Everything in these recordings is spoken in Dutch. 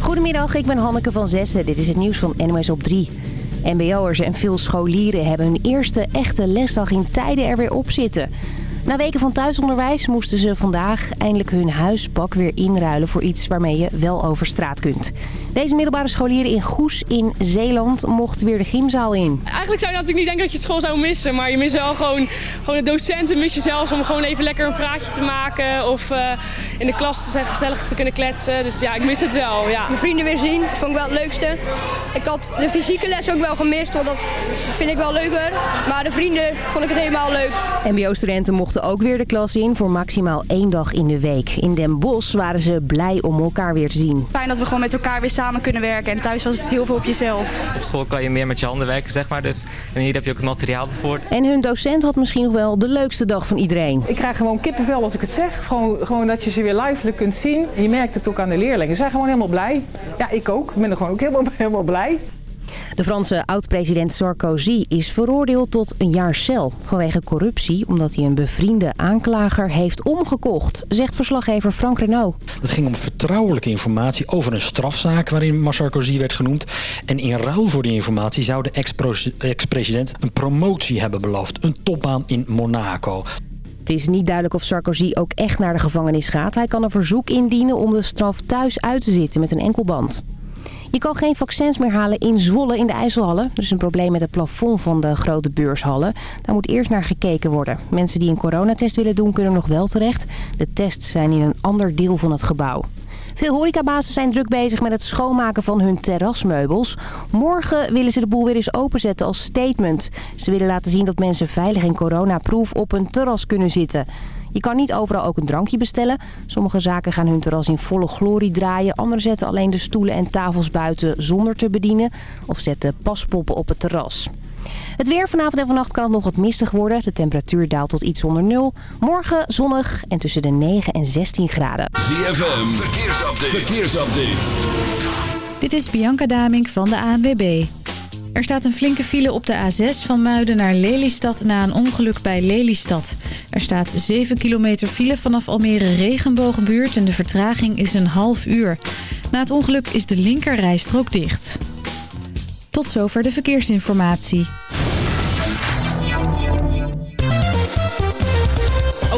Goedemiddag, ik ben Hanneke van Zessen. Dit is het nieuws van NOS op 3. MBO'ers en veel scholieren hebben hun eerste echte lesdag in tijden er weer op zitten. Na weken van thuisonderwijs moesten ze vandaag eindelijk hun huispak weer inruilen voor iets waarmee je wel over straat kunt. Deze middelbare scholieren in Goes in Zeeland mochten weer de gymzaal in. Eigenlijk zou je natuurlijk niet denken dat je school zou missen, maar je mist wel gewoon, gewoon de docenten, mis je zelfs om gewoon even lekker een praatje te maken of uh, in de klas te zijn gezellig te kunnen kletsen. Dus ja, ik mis het wel, ja. Mijn vrienden weer zien, vond ik wel het leukste. Ik had de fysieke les ook wel gemist, want dat vind ik wel leuker. Maar de vrienden vond ik het helemaal leuk. MBO-studenten mochten ook weer de klas in voor maximaal één dag in de week. In Den Bosch waren ze blij om elkaar weer te zien. Fijn dat we gewoon met elkaar weer samen kunnen werken. En thuis was het heel veel op jezelf. Op school kan je meer met je handen werken, zeg maar. Dus, en hier heb je ook het materiaal ervoor. En hun docent had misschien nog wel de leukste dag van iedereen. Ik krijg gewoon kippenvel als ik het zeg. Gewoon, gewoon dat je ze weer livelijk kunt zien. En je merkt het ook aan de leerlingen. Ze zijn gewoon helemaal blij. Ja, ik ook. Ik ben er gewoon ook helemaal, helemaal blij. De Franse oud-president Sarkozy is veroordeeld tot een jaar cel vanwege corruptie... omdat hij een bevriende aanklager heeft omgekocht, zegt verslaggever Frank Renaud. Het ging om vertrouwelijke informatie over een strafzaak waarin Sarkozy werd genoemd. En in ruil voor die informatie zou de ex-president een promotie hebben beloofd. Een topbaan in Monaco. Het is niet duidelijk of Sarkozy ook echt naar de gevangenis gaat. Hij kan een verzoek indienen om de straf thuis uit te zitten met een enkelband. Je kan geen vaccins meer halen in Zwolle in de IJsselhallen. Er is een probleem met het plafond van de grote beurshallen. Daar moet eerst naar gekeken worden. Mensen die een coronatest willen doen kunnen nog wel terecht. De tests zijn in een ander deel van het gebouw. Veel horecabazen zijn druk bezig met het schoonmaken van hun terrasmeubels. Morgen willen ze de boel weer eens openzetten als statement. Ze willen laten zien dat mensen veilig en coronaproof op een terras kunnen zitten. Je kan niet overal ook een drankje bestellen. Sommige zaken gaan hun terras in volle glorie draaien. Anderen zetten alleen de stoelen en tafels buiten zonder te bedienen. Of zetten paspoppen op het terras. Het weer vanavond en vannacht kan het nog wat mistig worden. De temperatuur daalt tot iets onder nul. Morgen zonnig en tussen de 9 en 16 graden. ZFM, verkeersupdate. verkeersupdate. Dit is Bianca Damink van de ANWB. Er staat een flinke file op de A6 van Muiden naar Lelystad na een ongeluk bij Lelystad. Er staat 7 kilometer file vanaf Almere Regenbogenbuurt en de vertraging is een half uur. Na het ongeluk is de linkerrijstrook dicht. Tot zover de verkeersinformatie.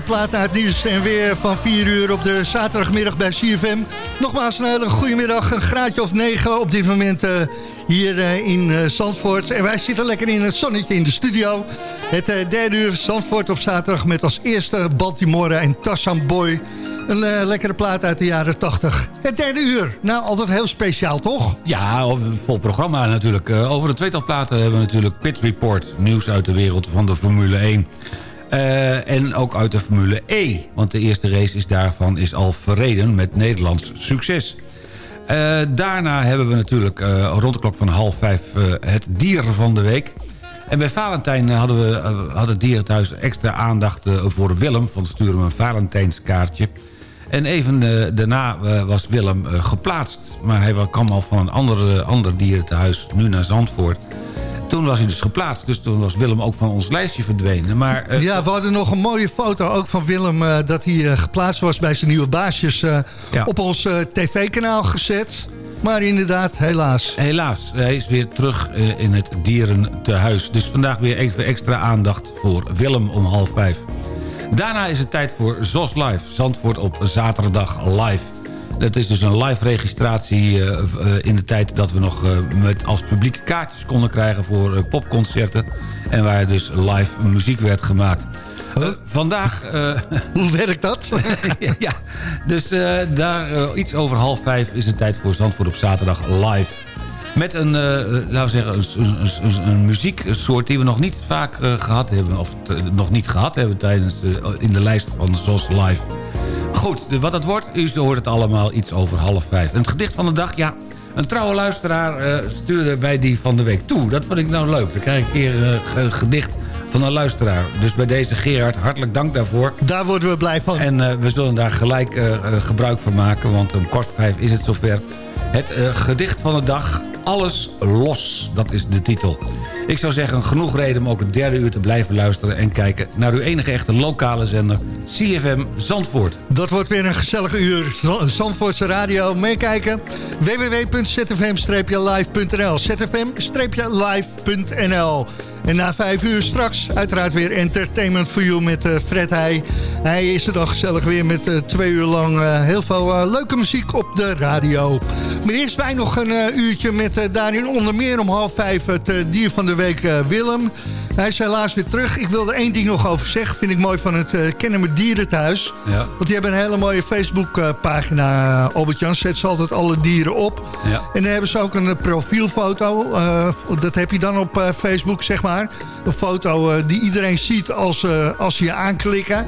Eerste plaat naar het nieuws en weer van 4 uur op de zaterdagmiddag bij CFM. Nogmaals een hele goede middag, een graadje of 9 op dit moment eh, hier eh, in eh, Zandvoort. En wij zitten lekker in het zonnetje in de studio. Het derde uur Zandvoort op zaterdag met als eerste Baltimore en Tassam Boy. Een lekkere plaat uit de jaren 80. Het derde uur, nou altijd heel speciaal toch? Ja, vol programma natuurlijk. Over de tweetal platen hebben we natuurlijk Pit Report. Nieuws uit de wereld van de Formule 1. Eh, en ook uit de Formule E. Want de eerste race is daarvan is al verreden met Nederlands succes. Eh, daarna hebben we natuurlijk eh, rond de klok van half vijf het dier van de week. En bij Valentijn hadden we eh, had het dierenthuis extra aandacht voor Willem. Van sturen we een Valentijnskaartje. En even daarna was Willem geplaatst. Maar hij wa- kwam al van een ander, eh, ander dierentehuis, nu naar Zandvoort. Toen was hij dus geplaatst. Dus toen was Willem ook van ons lijstje verdwenen. Maar, eh, Ja, we hadden nog een mooie foto ook van Willem... eh, dat hij eh, geplaatst was bij zijn nieuwe baasjes op ons tv-kanaal gezet. Maar inderdaad, helaas. Helaas, hij is weer terug in het dierentehuis. Dus vandaag weer even extra aandacht voor Willem om half vijf. Daarna is het tijd voor ZOS Live. Zandvoort op zaterdag live. Dat is dus een live registratie eh, eh, in de tijd dat we nog eh, met als publiek kaartjes konden krijgen voor popconcerten. En waar dus live muziek werd gemaakt. Eh, vandaag... Hoe werkt dat? ja, dus daar iets over half vijf is het tijd voor Zandvoort op zaterdag live. Met een, laten we zeggen, een, een, een, een muzieksoort die we nog niet vaak eh, gehad hebben. Of nog niet gehad hebben tijdens in de lijst van ZOS Live. Goed, de- wat het wordt, u hoort het allemaal iets over half vijf. En het gedicht van de dag, ja, een trouwe luisteraar eh, stuurde bij die van de week toe. Dat vond ik nou leuk. Dan krijg ik een keer eh, een gedicht van een luisteraar. Dus bij deze Gerard, hartelijk dank daarvoor. Daar worden we blij van. En eh, we zullen daar gelijk gebruik van maken, want om kwart voor vijf is het zover. Het gedicht van de dag, Alles Los, dat is de titel. Ik zou zeggen, genoeg reden om ook het derde uur te blijven luisteren... en kijken naar uw enige echte lokale zender, CFM Zandvoort. Dat wordt weer een gezellig uur. Zandvoortse Radio. Meekijken. www.zfm-live.nl zfm-live.nl En na vijf uur straks uiteraard weer Entertainment for You met eh, Fred Heij. Hij is er dan gezellig weer met eh, twee uur lang eh, heel veel leuke muziek op de radio. Maar eerst wij nog een uurtje met daarin onder meer om half vijf het dier van de week Willem. Hij is helaas weer terug. Ik wil er één ding nog over zeggen. Vind ik mooi van het uh, Kennen met Dierenthuis. Ja. Want die hebben een hele mooie Facebook-pagina. Albert-Jan zet ze altijd alle dieren op. Ja. En dan hebben ze ook een eh, profielfoto. eh, dat heb je dan op eh, Facebook, zeg maar. Een foto eh, die iedereen ziet als, eh, als ze je aanklikken.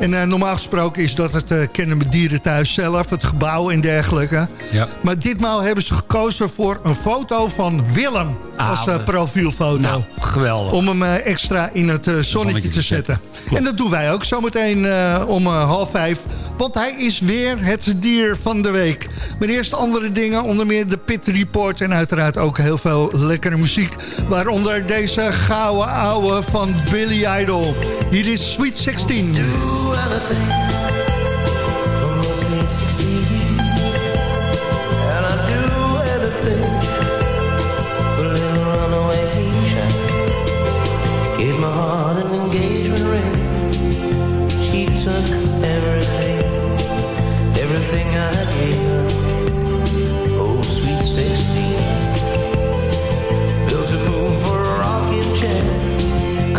En eh, normaal gesproken is dat het eh, Kennen met Dierenthuis zelf. Het gebouw en dergelijke. Ja. Maar ditmaal hebben ze gekozen voor een foto van Willem. Als eh, profielfoto. Nou, geweldig. Om hem eh, extra in het eh, zonnetje te zetten. En dat doen wij ook zometeen eh, om eh, half vijf. Want hij is weer het dier van de week. Maar eerst andere dingen, onder meer de Pit Report... en uiteraard ook heel veel lekkere muziek. Waaronder deze gouden ouwe van Billy Idol. Hier is Sweet 16. And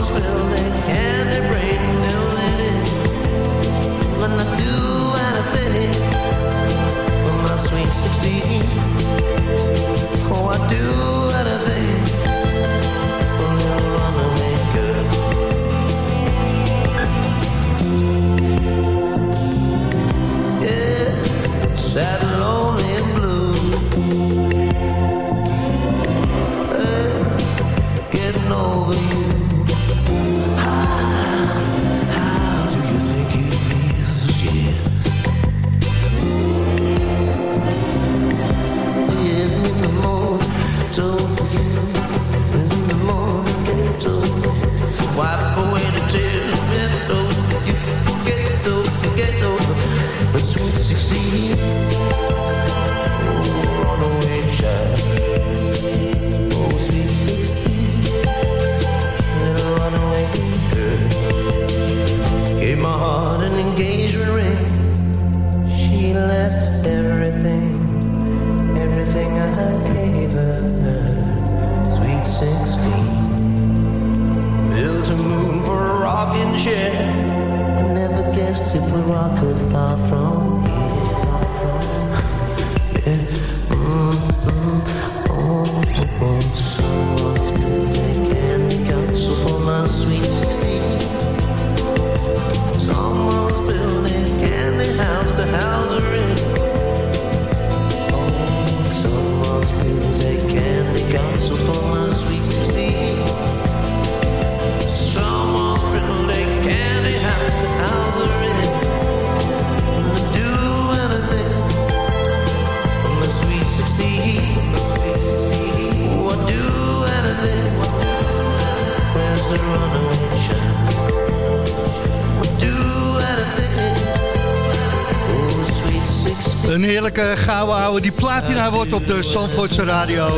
will make. And heerlijke gouden ouwe die platina wordt op de Zandvoortse radio.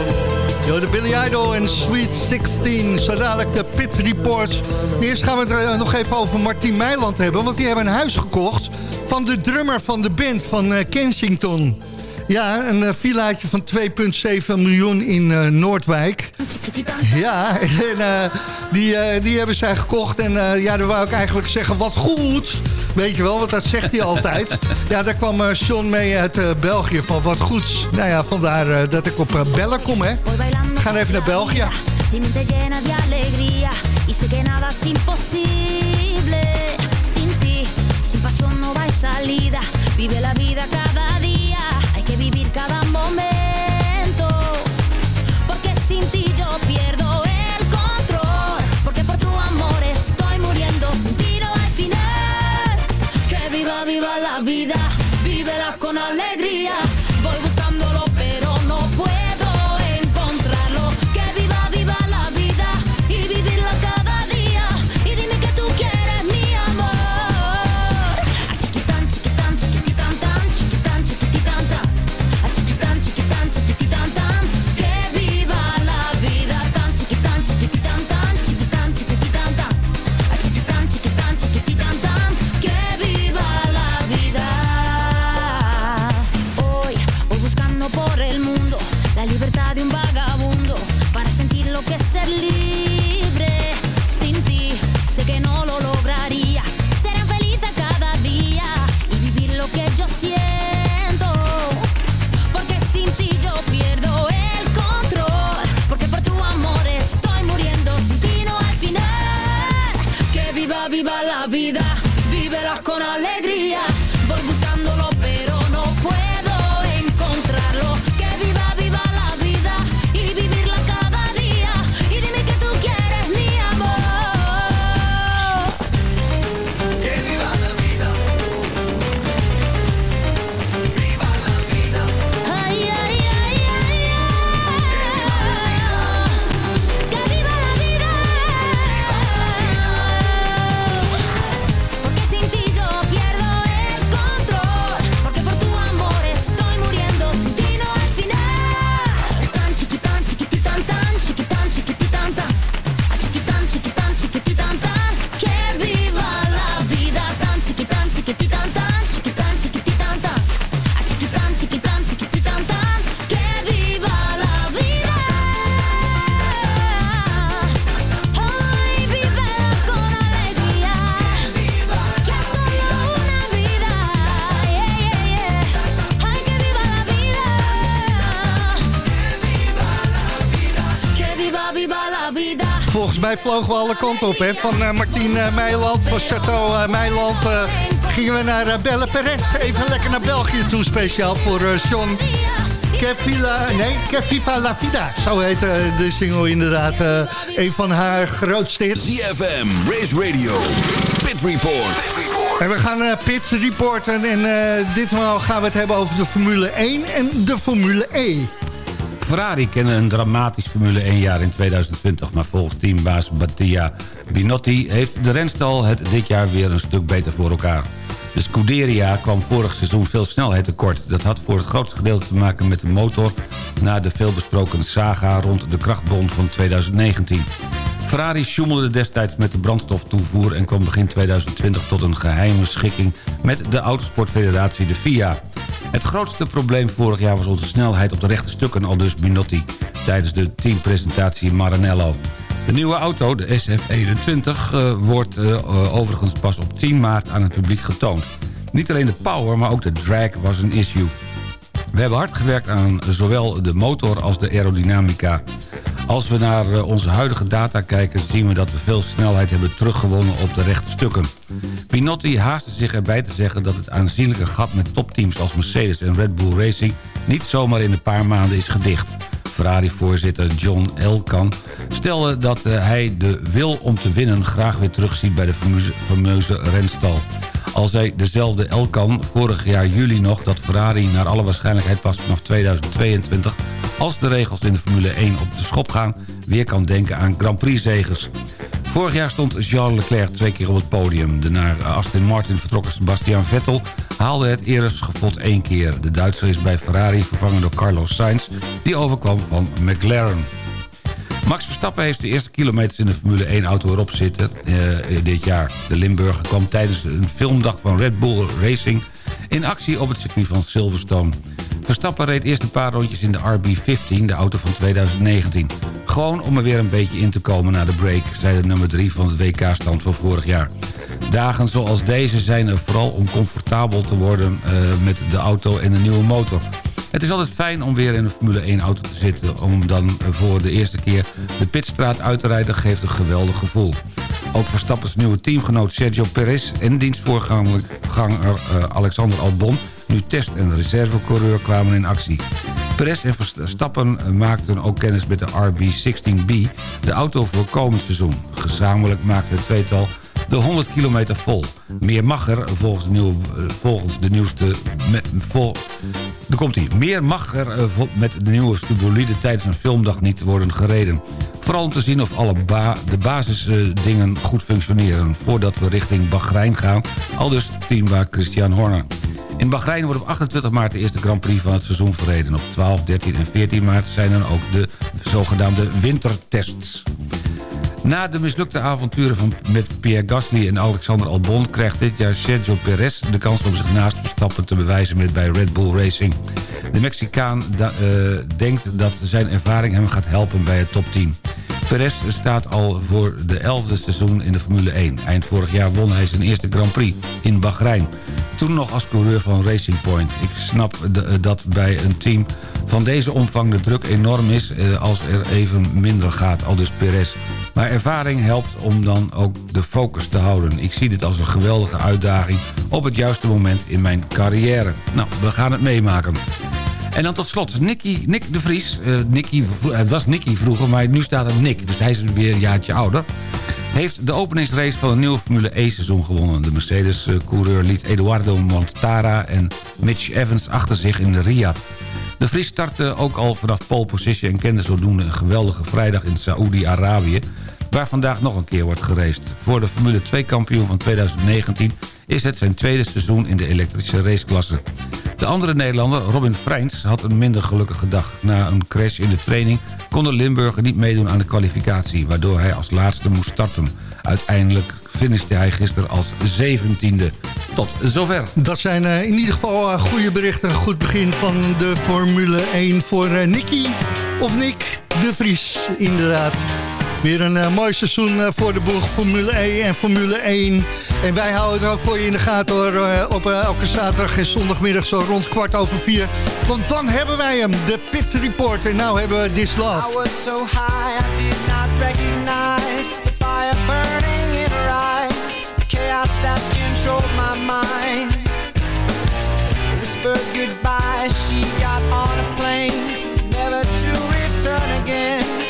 Yo, de Billy Idol en Sweet 16. Zo dadelijk de Pit Reports. Eerst gaan we het eh, nog even over Martien Meiland hebben. Want die hebben een huis gekocht van de drummer van de band van eh, Kensington. Ja, een uh, villaatje van 2,7 miljoen in Noordwijk. Ja, en die, die hebben zij gekocht. En ja, dan wou ik eigenlijk zeggen, wat goed. Weet je wel, want dat zegt hij altijd. Ja, daar kwam Sean mee uit België van wat goeds. Nou ja, vandaar dat ik op bellen kom, hè. We gaan even naar België. Mi mente llena de mij vlogen we alle kanten op, hè. Van eh, Martien eh, Meiland, van Chateau eh, Meiland... gingen we naar uh, Belle Perez. Even lekker naar België toe, speciaal voor John. Kevila, nee, Keviva la Vida. Zo heet de single inderdaad. een van haar grootste hits. ZFM, Race Radio, Pit Report. En we gaan Pit reporten en ditmaal gaan we het hebben over de Formule 1 en de Formule E. Ferrari kende een dramatisch Formule 1 jaar in 2020... maar volgens teambaas Mattia Binotti heeft de renstal het dit jaar weer een stuk beter voor elkaar. De Scuderia kwam vorig seizoen veel snelheid tekort. Dat had voor het grootste gedeelte te maken met de motor... na de veelbesproken saga rond de krachtbron van 2019. Ferrari sjoemelde destijds met de brandstoftoevoer... en kwam begin 2020 tot een geheime schikking met de Autosportfederatie, de FIA. Het grootste probleem vorig jaar was onze snelheid op de rechte stukken... al dus Binotti tijdens de teampresentatie Maranello. De nieuwe auto, de SF21, eh, wordt eh, eh, overigens pas op 10 maart aan het publiek getoond. Niet alleen de power, maar ook de drag was een issue. We hebben hard gewerkt aan zowel de motor als de aerodynamica. Als we naar eh, onze huidige data kijken... zien we dat we veel snelheid hebben teruggewonnen op de rechte stukken. Pinotti haastte zich erbij te zeggen dat het aanzienlijke gat... met topteams als Mercedes en Red Bull Racing... niet zomaar in een paar maanden is gedicht. Ferrari-voorzitter John Elkan stelde dat eh, hij de wil om te winnen... graag weer terugziet bij de fameuze, fameuze renstal. Al zei dezelfde Elkan vorig jaar juli nog dat Ferrari naar alle waarschijnlijkheid pas vanaf 2022... als de regels in de Formule 1 op de schop gaan... weer kan denken aan Grand Prix-zegers. Vorig jaar stond Charles Leclerc twee keer op het podium. De naar Aston Martin vertrokken Sebastian Vettel haalde het eerstgevot één keer. De Duitser is bij Ferrari vervangen door Carlos Sainz... die overkwam van McLaren. Max Verstappen heeft de eerste kilometers in de Formule 1-auto erop zitten eh, dit jaar. De Limburger kwam tijdens een filmdag van Red Bull Racing... in actie op het circuit van Silverstone. Verstappen reed eerst een paar rondjes in de RB15, de auto van 2019. Gewoon om er weer een beetje in te komen na de break... zei de nummer 3 van het WK-stand van vorig jaar. Dagen zoals deze zijn er vooral om comfortabel te worden eh, met de auto en de nieuwe motor. Het is altijd fijn om weer in een Formule 1 auto te zitten... om dan voor de eerste keer de pitstraat uit te rijden geeft een geweldig gevoel. Ook Verstappens nieuwe teamgenoot Sergio Perez... en dienstvoorganger uh, Alexander Albon... nu test- en reservecoureur kwamen in actie. Perez en Verstappen maakten ook kennis met de RB16B... de auto voor komend seizoen. Gezamenlijk maakte het tweetal de 100 kilometer vol. Meer mag er volgens de, nieuwe, volgens de nieuwste... Er komt hij. Meer mag er uh, met de nieuwste bolide tijdens een filmdag niet worden gereden. Vooral om te zien of alle ba de basisdingen uh, goed functioneren... voordat we richting Bahrein gaan, al dus teambaar Christian Horner. In Bahrein wordt op 28 maart de eerste Grand Prix van het seizoen verreden. Op 12, 13 en 14 maart zijn dan ook de zogenaamde wintertests. Na de mislukte avonturen van, met Pierre Gasly en Alexander Albon... krijgt dit jaar Sergio Perez de kans om zich naast Verstappen te bewijzen met bij Red Bull Racing. De Mexicaan uh, denkt dat zijn ervaring hem gaat helpen bij het topteam. Perez staat al voor de elfde seizoen in de Formule 1. Eind vorig jaar won hij zijn eerste Grand Prix in Bahrein. Toen nog als coureur van Racing Point. Ik snap de, dat bij een team van deze omvang de druk enorm is... Eh, als er even minder gaat, al dus Perez. Maar ervaring helpt om dan ook de focus te houden. Ik zie dit als een geweldige uitdaging op het juiste moment in mijn carrière. Nou, we gaan het meemaken. En dan tot slot, Nicky, Nick de Vries. Uh, Nicky, het was Nicky vroeger, maar nu staat er Nick. Dus hij is weer een jaartje ouder. Heeft de openingsrace van een nieuwe Formule E-seizoen gewonnen. De Mercedes-coureur liet Eduardo Montara en Mitch Evans achter zich in de Riyadh. De Vries startte ook al vanaf pole position en kende zodoende een geweldige vrijdag in Saoedi-Arabië... waar vandaag nog een keer wordt geraced. Voor de Formule 2-kampioen van 2019 is het zijn tweede seizoen in de elektrische raceklasse. De andere Nederlander, Robin Freins, had een minder gelukkige dag. Na een crash in de training kon de Limburger niet meedoen aan de kwalificatie... waardoor hij als laatste moest starten. Uiteindelijk finishte hij gisteren als zeventiende. Tot zover. Dat zijn uh, in ieder geval uh, goede berichten. Goed begin van de Formule 1 voor uh, Nicky of Nick de Vries, inderdaad. Weer een uh, mooi seizoen uh, voor de boeg Formule 1 en Formule 1. En wij houden het ook voor je in de gaten hoor, uh, op elke zaterdag en zondagmiddag zo rond kwart over vier. Want dan hebben wij hem, de Pit Report. En nou hebben we This Love. I was so high, I did not recognize the fire burning in her eyes. The chaos that controlled my mind. Whispered goodbye, she got on a plane. Never to return again,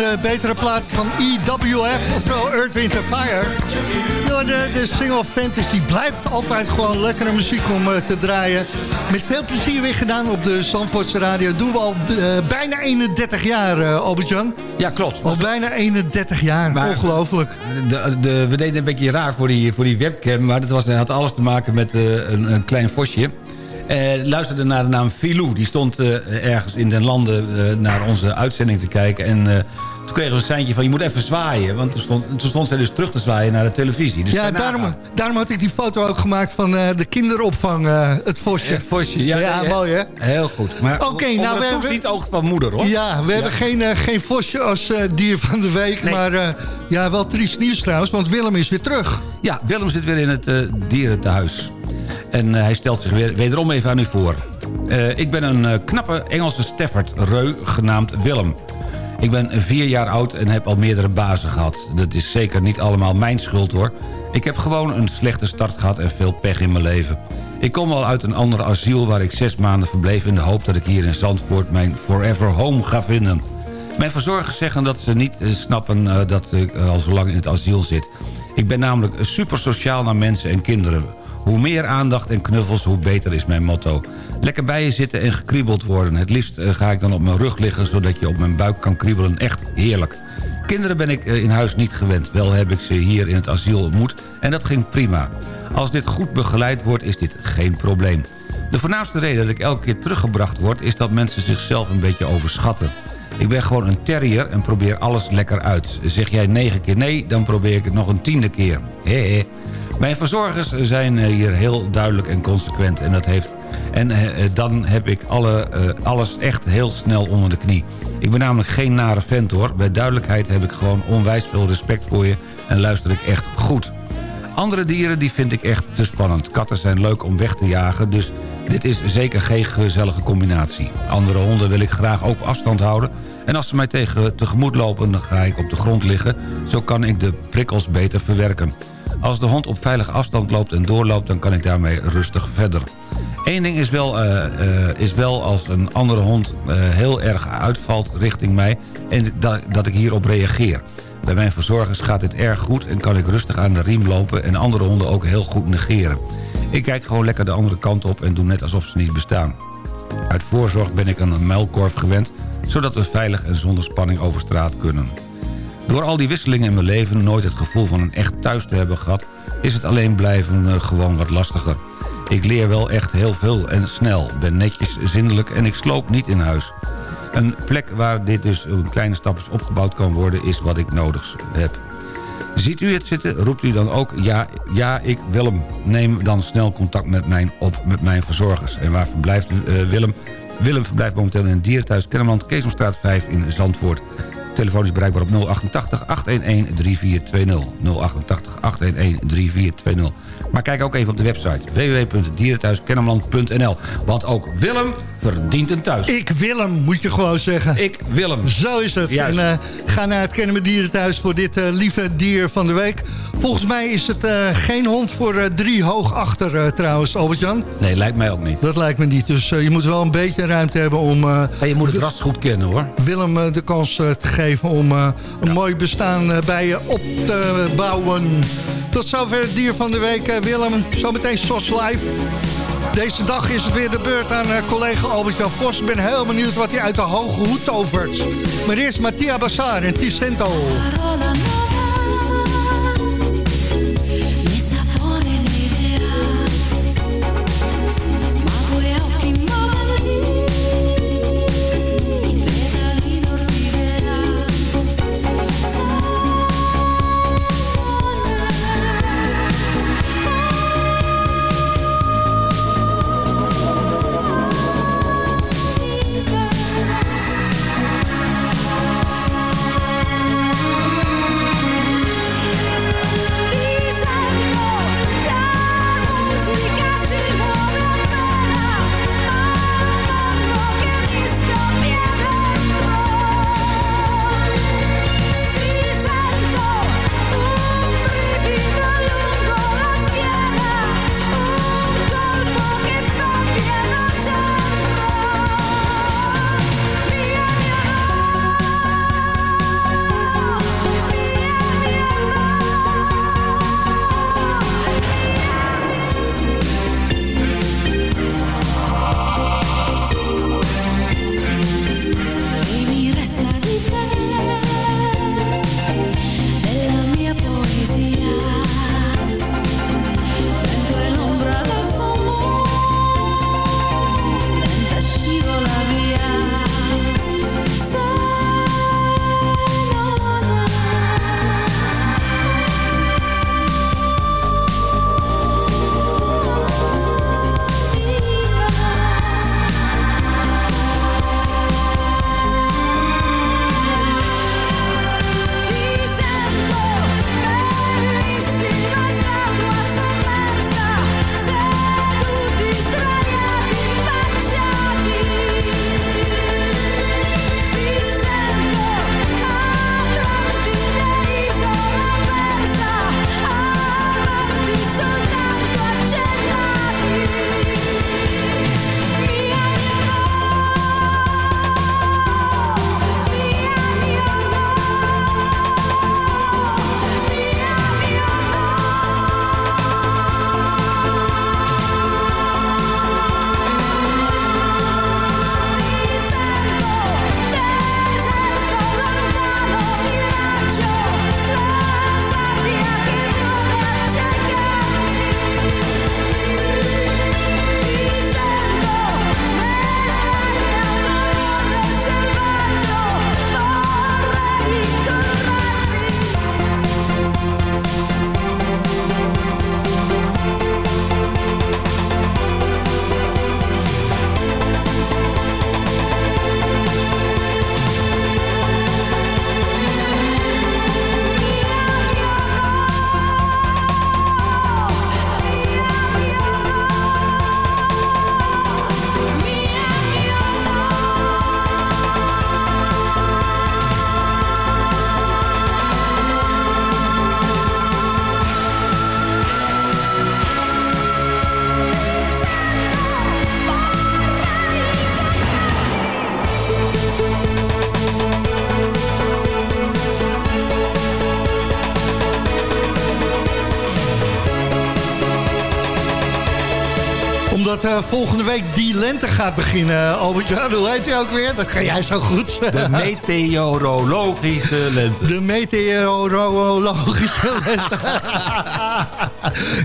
Van de betere plaat van EWF, oftewel Earth, Wind Fire. Ja, de, de single Fantasy blijft altijd gewoon lekkere muziek om uh, te draaien. Met veel plezier weer gedaan op de Zandvoortse Radio. Doen we al uh, bijna 31 jaar, uh, Albert-Jan. Ja, klopt. Al bijna 31 jaar, maar, ongelooflijk. De, de, we deden een beetje raar voor die, voor die webcam, maar dat was, had alles te maken met een, een klein vosje. Uh, luisterde naar de naam Filou. Die stond uh, ergens in den landen uh, naar onze uitzending te kijken. En toen kregen we een seintje van je moet even zwaaien. Want toen stond, toen stond zij dus terug te zwaaien naar de televisie. Dus ja, daarom, daarom had ik die foto ook gemaakt van de kinderopvang, het vosje. Het vosje, ja. Ja, mooi hè? Heel goed. Oké, okay, nou we hebben... het oog van moeder hoor. Ja, we ja. hebben geen, geen vosje als dier van de week. Nee. Maar ja, wel triest nieuws trouwens, want Willem is weer terug. Ja, Willem zit weer in het dierentehuis. En hij stelt zich weer, wederom even aan u voor. Ik ben een knappe Engelse Stafford Reu, genaamd Willem. Ik ben vier jaar oud en heb al meerdere bazen gehad. Dat is zeker niet allemaal mijn schuld hoor. Ik heb gewoon een slechte start gehad en veel pech in mijn leven. Ik kom al uit een ander asiel waar ik zes maanden verbleef... in de hoop dat ik hier in Zandvoort mijn forever home ga vinden. Mijn verzorgers zeggen dat ze niet snappen dat ik al zo lang in het asiel zit. Ik ben namelijk super sociaal naar mensen en kinderen... Hoe meer aandacht en knuffels, hoe beter is mijn motto. Lekker bij je zitten en gekriebeld worden. Het liefst eh, ga ik dan op mijn rug liggen... zodat je op mijn buik kan kriebelen. Echt heerlijk. Kinderen ben ik eh, in huis niet gewend. Wel heb ik ze hier in het asiel ontmoet en dat ging prima. Als dit goed begeleid wordt, is dit geen probleem. De voornaamste reden dat ik elke keer teruggebracht word... is dat mensen zichzelf een beetje overschatten. Ik ben gewoon een terrier en probeer alles lekker uit. Zeg jij negen keer nee, dan probeer ik het nog een tiende keer. Hé, mijn verzorgers zijn eh, hier heel duidelijk en consequent. En, dat heeft, en eh, eh, dan heb ik alle, alles echt heel snel onder de knie. Ik ben namelijk geen nare vent hoor. Bij duidelijkheid heb ik gewoon onwijs veel respect voor je... en luister ik echt goed. Andere dieren die vind ik echt te spannend. Katten zijn leuk om weg te jagen, dus dit is zeker geen gezellige combinatie. Andere honden wil ik graag ook afstand houden... en als ze mij tegen tegemoet lopen, dan ga ik op de grond liggen... zo kan ik de prikkels beter verwerken. Als de hond op veilige afstand loopt en doorloopt... dan kan ik daarmee rustig verder. Eén ding is wel, uh, uh, is wel als een andere hond uh, heel erg uitvalt richting mij... en dat, dat ik hierop reageer. Bij mijn verzorgers gaat dit erg goed en kan ik rustig aan de riem lopen... en andere honden ook heel goed negeren. Ik kijk gewoon lekker de andere kant op en doe net alsof ze niet bestaan. Uit voorzorg ben ik een muilkorf gewend... zodat we veilig en zonder spanning over straat kunnen. Door al die wisselingen in mijn leven nooit het gevoel van een echt thuis te hebben gehad... is het alleen blijven gewoon wat lastiger. Ik leer wel echt heel veel en snel, ben netjes, zindelijk en ik sloop niet in huis. Een plek waar dit dus in kleine stapjes opgebouwd kan worden... is wat ik nodig heb. Ziet u het zitten, roept u dan ook ja, ja ik Willem. Neem dan snel contact met, mijn, op met mijn verzorgers. En waar verblijft uh, Willem? Willem verblijft momenteel in het dierenthuis Kennemerland... Keesomstraat 5 in Zandvoort. Telefoon is bereikbaar op 088 811 3420. 088 811 3420. Maar kijk ook even op de website www.dierenthuiskennemland.nl. Want ook Willem verdient een thuis. Ik Willem, moet je gewoon zeggen. Ik Willem. Zo is het. Juist. En uh, ga naar het Kennemer Dierenthuis voor dit uh, lieve dier van de week. Volgens mij is het uh, geen hond voor drie hoog achter trouwens, Albert-Jan. Nee, lijkt mij ook niet. Dat lijkt me niet. Dus je moet wel een beetje ruimte hebben om... en je moet het ras goed kennen hoor. Willem de kans te geven om een ja. mooi bestaan bij je op te bouwen. Tot zover het dier van de week, Willem. Zometeen SOS Live. Deze dag is het weer de beurt aan uh, collega Albert-Jan Vos. Ik ben heel benieuwd wat hij uit de hoge hoed tovert. Maar eerst Mattia Bassar en Ticento. Volgende week die lente gaat beginnen. Albert Jan, hoe heet hij ook weer? Dat ga jij zo goed. De meteorologische lente. De meteorologische lente.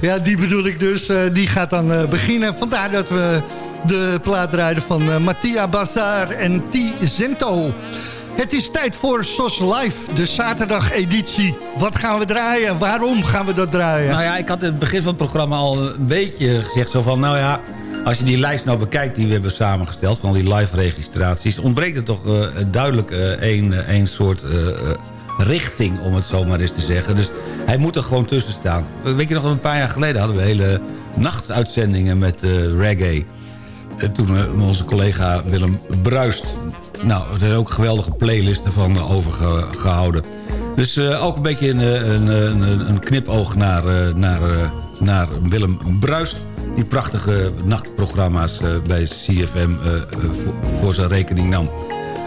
ja, die bedoel ik dus. eh, die gaat dan eh, beginnen. Vandaar dat we de plaat draaiden van eh, Mattia Bazar en T. Zento. Het is tijd voor SOS Live, de zaterdag-editie. Wat gaan we draaien? Waarom gaan we dat draaien? Nou ja, ik had in het begin van het programma al een beetje gezegd zo van... nou ja, als je die lijst nou bekijkt die we hebben samengesteld... van die live registraties... ontbreekt er toch eh, duidelijk eh, één eh, één soort richting, om het zo maar eens te zeggen. Dus hij moet er gewoon tussen staan. Weet je nog, een paar jaar geleden hadden we hele nachtuitzendingen met reggae... En toen onze collega Willem Bruist. Nou, er zijn ook geweldige playlisten van eh, overgehouden. Dus ook een beetje een, een, een, knipoog naar, naar, naar Willem Bruist. Die prachtige nachtprogramma's eh, bij CFM eh, eh, voor, zijn rekening nam.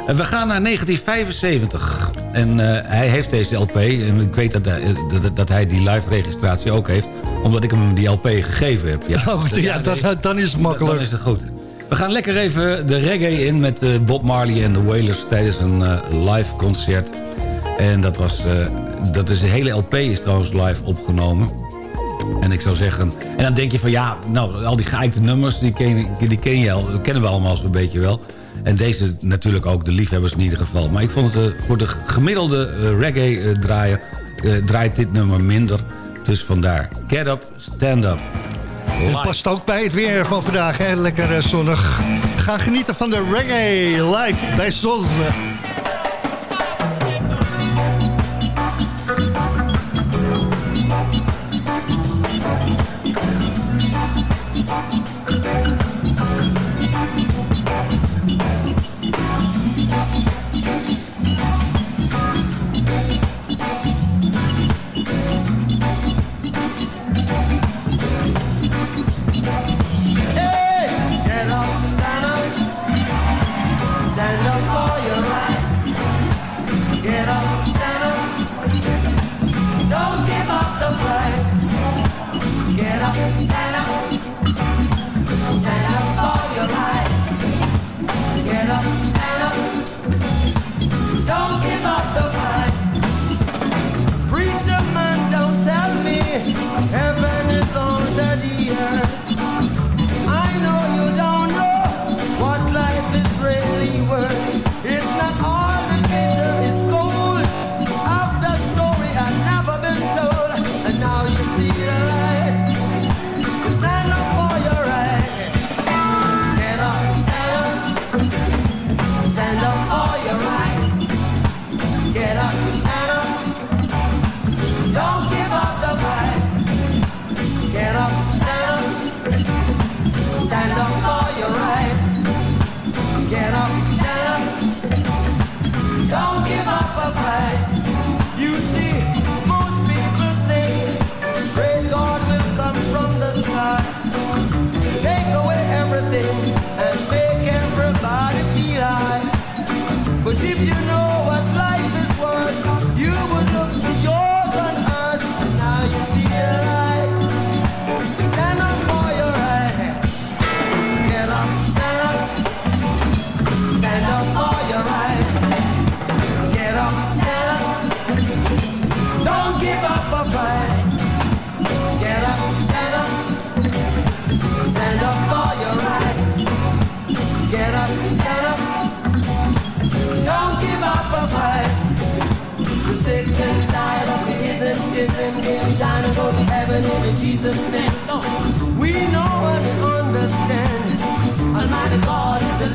En we gaan naar 1975. En hij heeft deze LP. En ik weet dat hij, dat, dat hij die live registratie ook heeft. Omdat ik hem die LP gegeven heb. Ja, Oh, ja, dan, dan is het makkelijk. dan is het goed. We gaan lekker even de reggae in met Bob Marley en de Wailers tijdens een live concert. En dat was, dat is de hele LP is trouwens live opgenomen. En ik zou zeggen, en dan denk je van ja, nou, al die geëikte nummers, die ken, die ken je al, kennen we allemaal zo'n beetje wel. En deze natuurlijk ook, de liefhebbers in ieder geval. Maar ik vond het eh, voor de gemiddelde eh, reggae eh, draaier, draait dit nummer minder. Dus vandaar, get up, stand up. Het past ook bij het weer van vandaag, hè? lekker zonnig. Ga genieten van de reggae live bij Zos.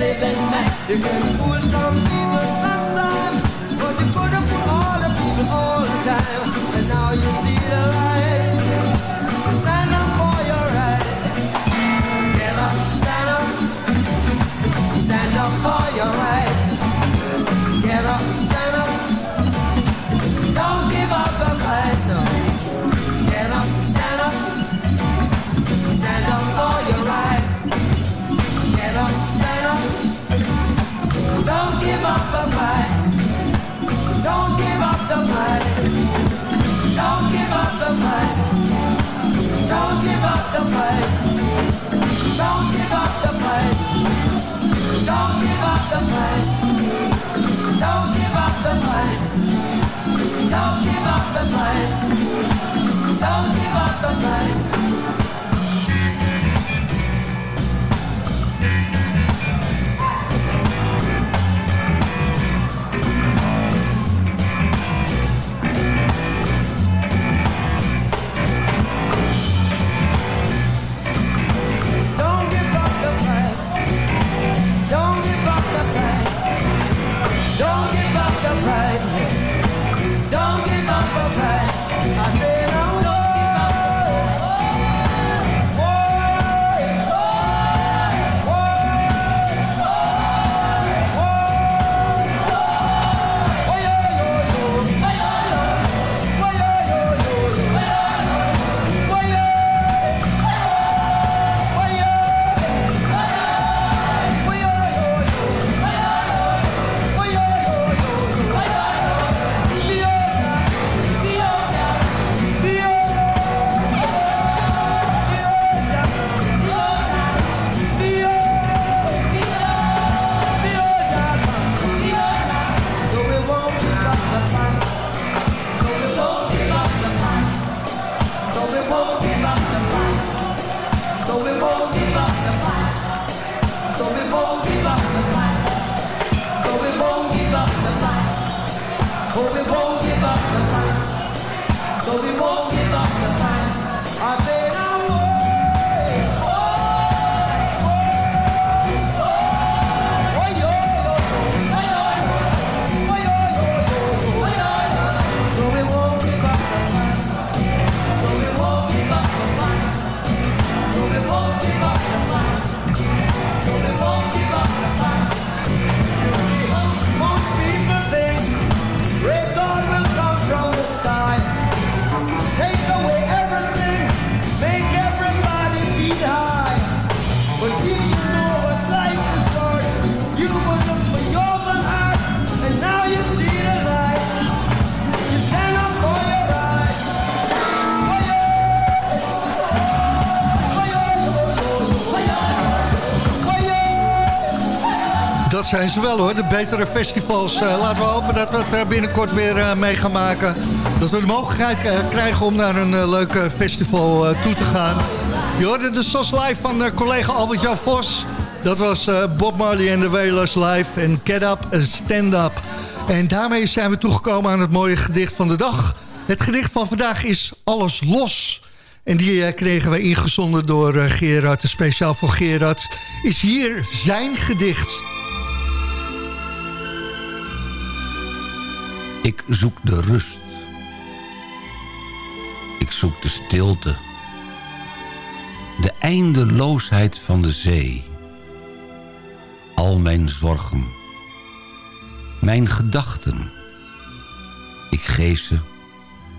Living man. You can fool some people sometimes, but you couldn't fool all the people all the time. And now you see the light. the fight. Don't give up the fight. Don't give up the fight. Don't give up the fight. Don't give up the fight. Don't give up the fight. Zijn ze wel hoor, de betere festivals. Eh, laten we hopen dat we het eh, binnenkort weer eh, mee gaan maken. Dat we de mogelijkheid krijgen om naar een leuk festival toe te gaan. Je hoorde de SOS live van collega Albert-Jan Vos. Dat was Bob Marley en de Wailers live en Get Up en Stand Up. En daarmee zijn we toegekomen aan het mooie gedicht van de dag. Het gedicht van vandaag is Alles Los. En die kregen we ingezonden door Gerard. En speciaal voor Gerard is hier zijn gedicht. Ik zoek de rust. Ik zoek de stilte. De eindeloosheid van de zee. Al mijn zorgen. Mijn gedachten. Ik geef ze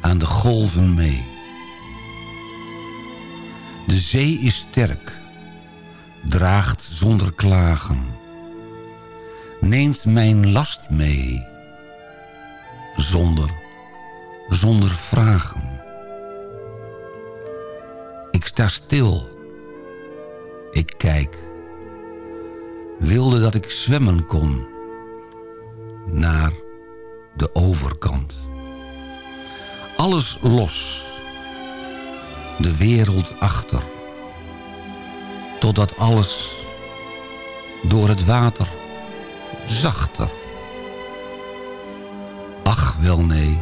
aan de golven mee. De zee is sterk. Draagt zonder klagen. Neemt mijn last mee zonder, zonder vragen. Ik sta stil. Ik kijk. Wilde dat ik zwemmen kon. Naar de overkant. Alles los. De wereld achter. Totdat alles door het water zachter Ach, wel nee.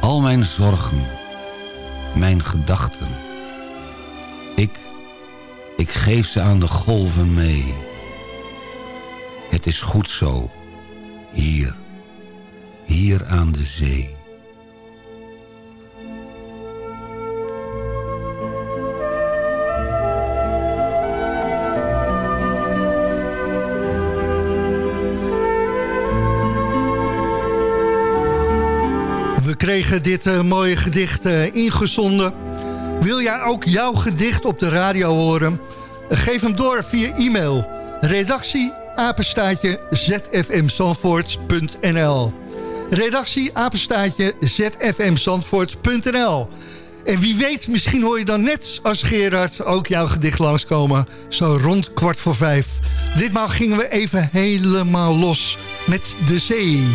Al mijn zorgen, mijn gedachten. Ik, ik geef ze aan de golven mee. Het is goed zo, hier, hier aan de zee. Dit eh, mooie gedicht eh, ingezonden. Wil jij ook jouw gedicht op de radio horen? Geef hem door via e-mail. Redactie apenstaatje zfmzandvoort.nl Redactie apenstaatje zfmzandvoort.nl En wie weet, misschien hoor je dan net als Gerard ook jouw gedicht langskomen. Zo rond kwart voor vijf. Ditmaal gingen we even helemaal los met de zee.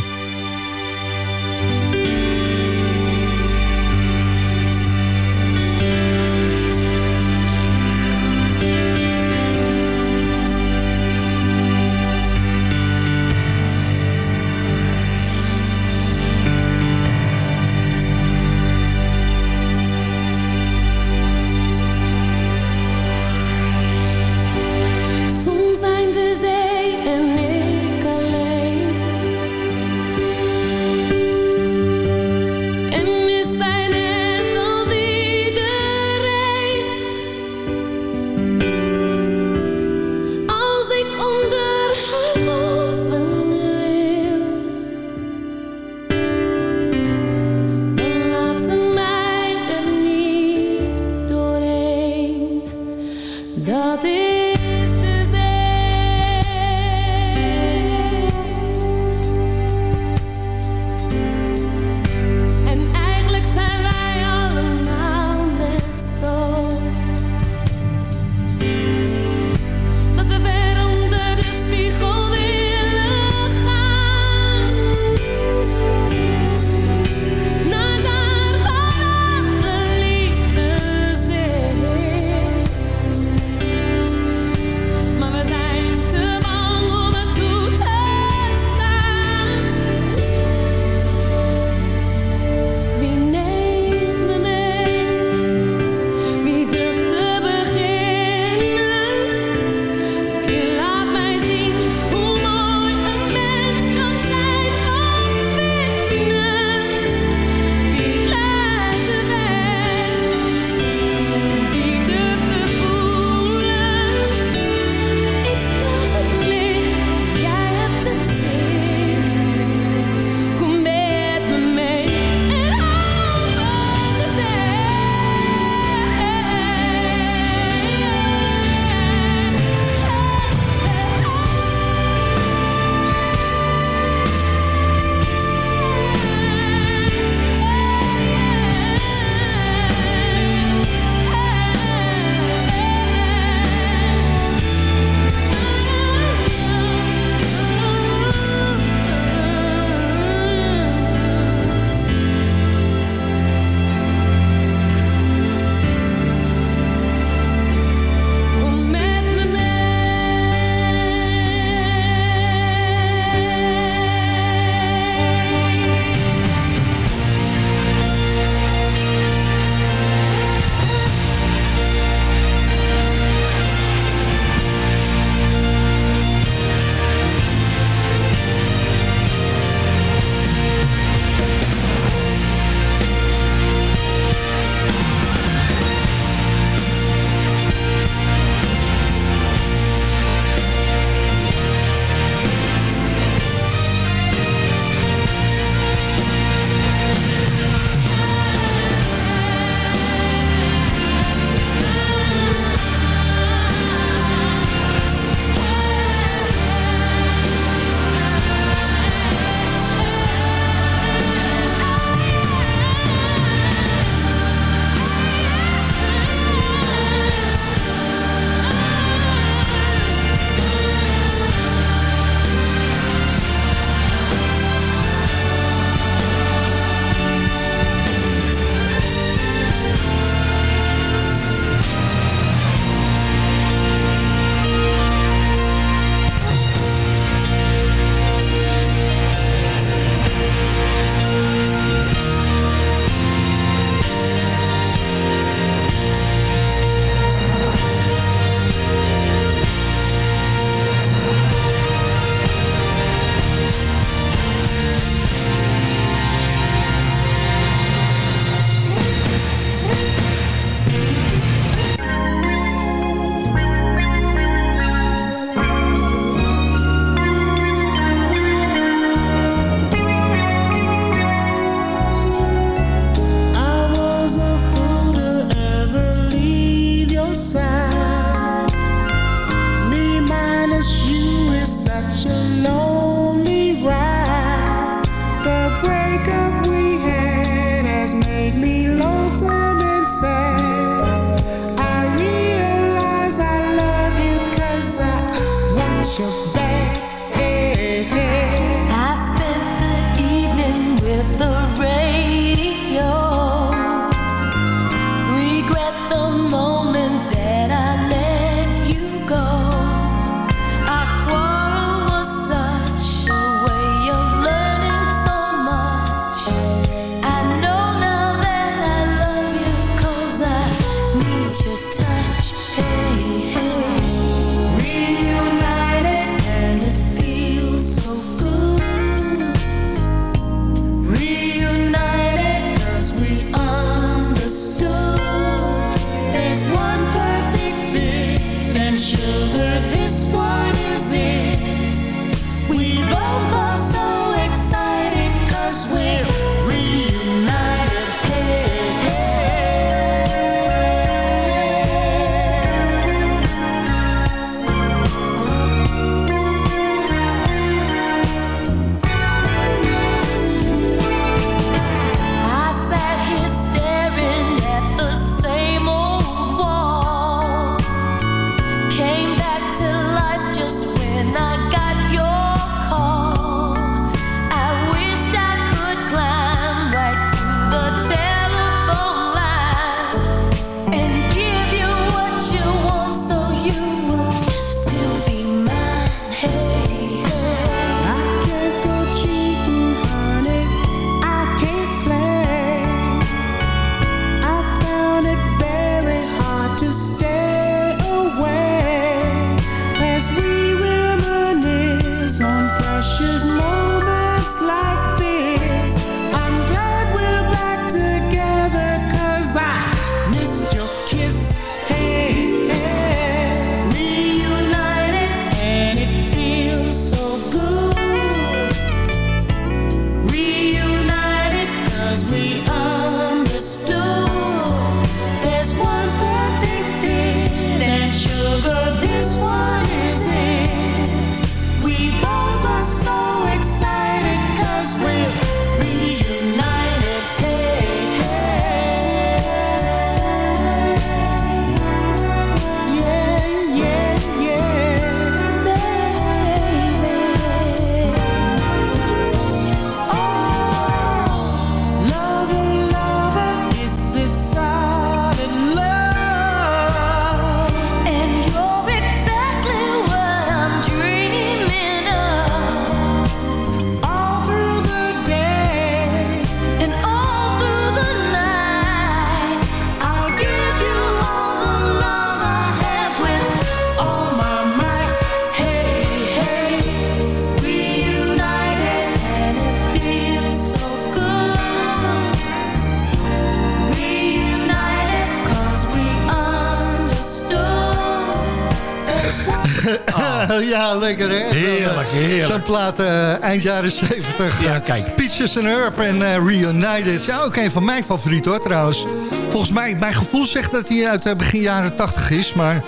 ja, lekker hè? Heerlijk, heerlijk. Zo'n plaat eh, eind jaren 70. Ja, eh, kijk. Peaches and Herb en eh, Reunited. Ja, ook een van mijn favorieten hoor trouwens. Volgens mij, mijn gevoel zegt dat hij uit begin jaren 80 is. Maar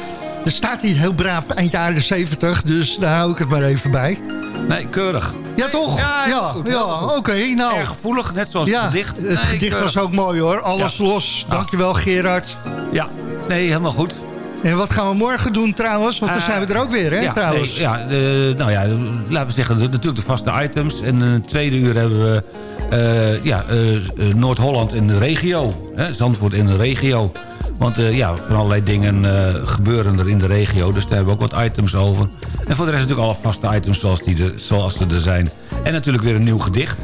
er staat hier heel braaf eind jaren 70. Dus daar hou ik het maar even bij. Nee, keurig. Ja, toch? Ja, ja, goed. oké. nou. Erg gevoelig, net zoals ja, het gedicht. Het gedicht keurig. was ook mooi hoor. Alles Ja. los. Dankjewel Gerard. Ja, nee, helemaal goed. En wat gaan we morgen doen trouwens? Want dan Eh, zijn we er ook weer hè ja, trouwens. nee, ja, nou ja, laten we zeggen, natuurlijk de vaste items. En in het tweede uur hebben we eh, ja, eh, Noord-Holland in de regio. Hè, Zandvoort in de regio. Want ja, van allerlei dingen gebeuren er in de regio. Dus daar hebben we ook wat items over. En voor de rest natuurlijk alle vaste items zoals, die er, zoals ze er zijn. En natuurlijk weer een nieuw gedicht.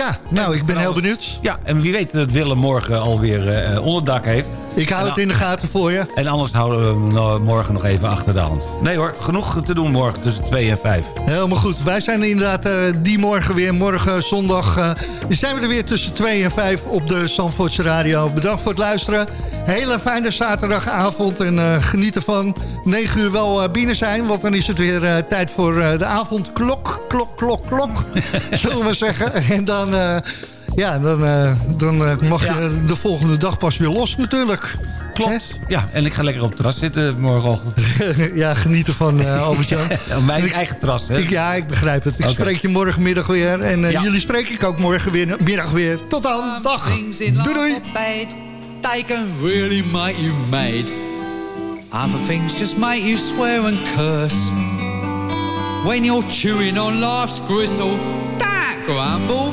Ja, nou, ik ben heel benieuwd. Ja, en wie weet dat Willem morgen alweer eh onderdak heeft. Ik hou het in de gaten voor je. En anders houden we hem nou morgen nog even achter de hand. Nee hoor, genoeg te doen morgen tussen 2 en 5. Helemaal goed. Wij zijn inderdaad eh, die morgen weer. Morgen zondag eh, zijn we er weer tussen 2 en 5 op de Zandvoortse Radio. Bedankt voor het luisteren. Hele fijne zaterdagavond en eh, geniet ervan. 9 uur wel eh, binnen zijn, want dan is het weer eh, tijd voor eh, de avondklok. Klok, klok, klok, zullen we zeggen. En dan, eh, ja, dan, eh, dan eh, mag je de volgende dag pas weer los natuurlijk. Klopt. Ja, en ik ga lekker op het terras zitten morgenochtend. ja, geniet ervan, eh Albert-Jan. Op mijn eigen terras, hè? Ik, ja, ik begrijp het. Ik Oké. spreek je morgenmiddag weer. En eh, Ja. jullie spreek ik ook morgen weer, middag weer. Tot dan. Dag. Doei doei. they can really make you mad. Other things just make you swear and curse. When you're chewing on life's gristle, don't grumble,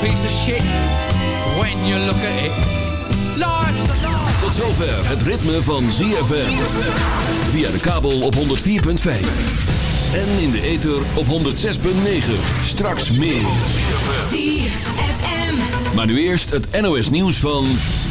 Piece of shit when you look at it. Life's a. Tot zover het ritme van ZFM. Via de kabel op 104.5. En in de ether op 106.9. Straks meer. Maar nu eerst het NOS nieuws van 6